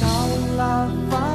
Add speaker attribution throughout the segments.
Speaker 1: cao là phá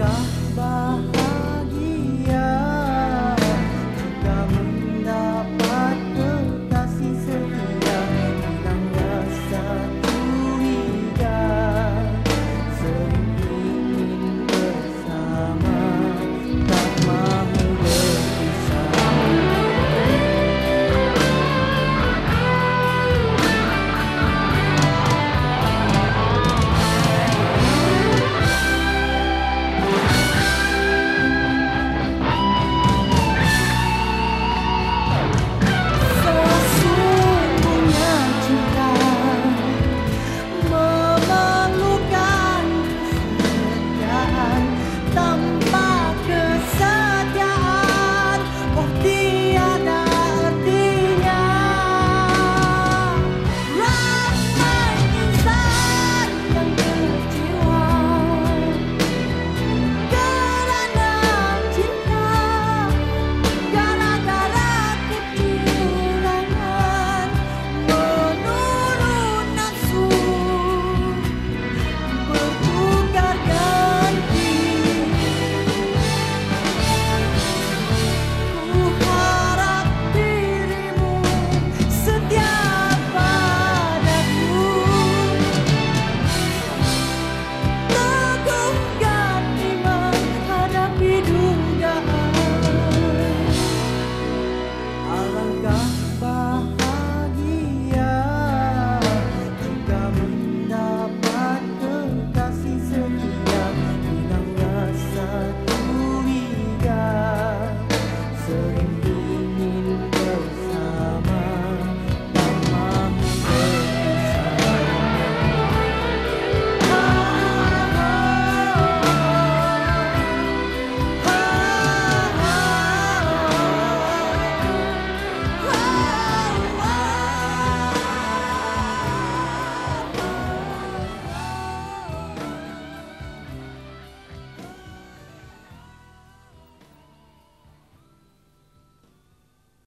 Speaker 1: God.